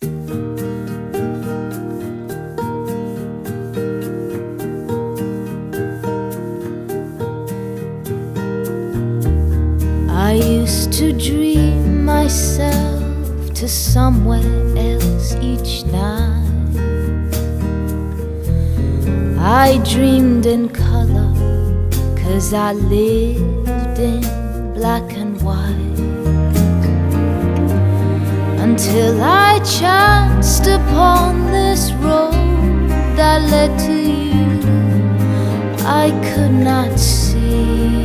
I used to dream myself to somewhere else each night. I dreamed in color, cause I lived in black and white. Until I chanced upon this road that led to you, I could not see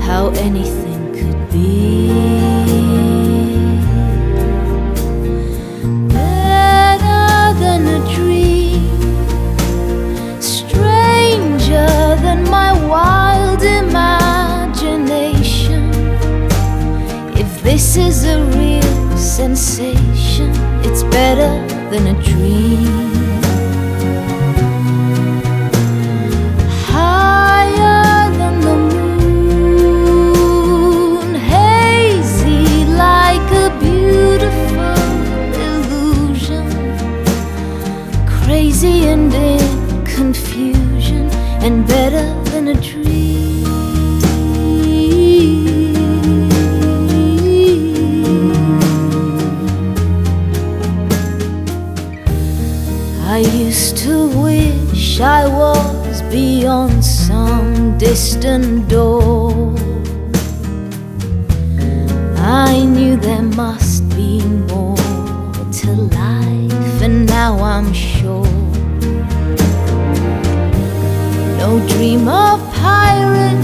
how anything better than a dream. Higher than the moon, hazy like a beautiful illusion, crazy and in confusion, and better than a dream. Wish I was beyond some distant door. I knew there must be more to life, and now I'm sure. No dream of pirate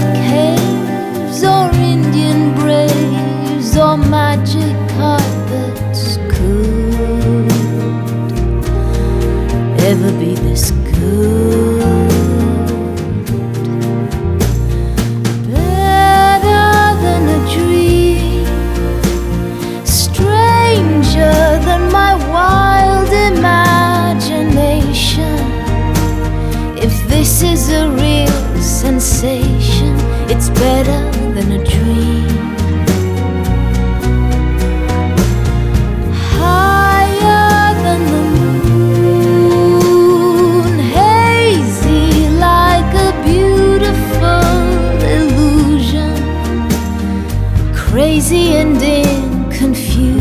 it's better than a dream. Higher than the moon, hazy like a beautiful illusion, crazy and in confusion.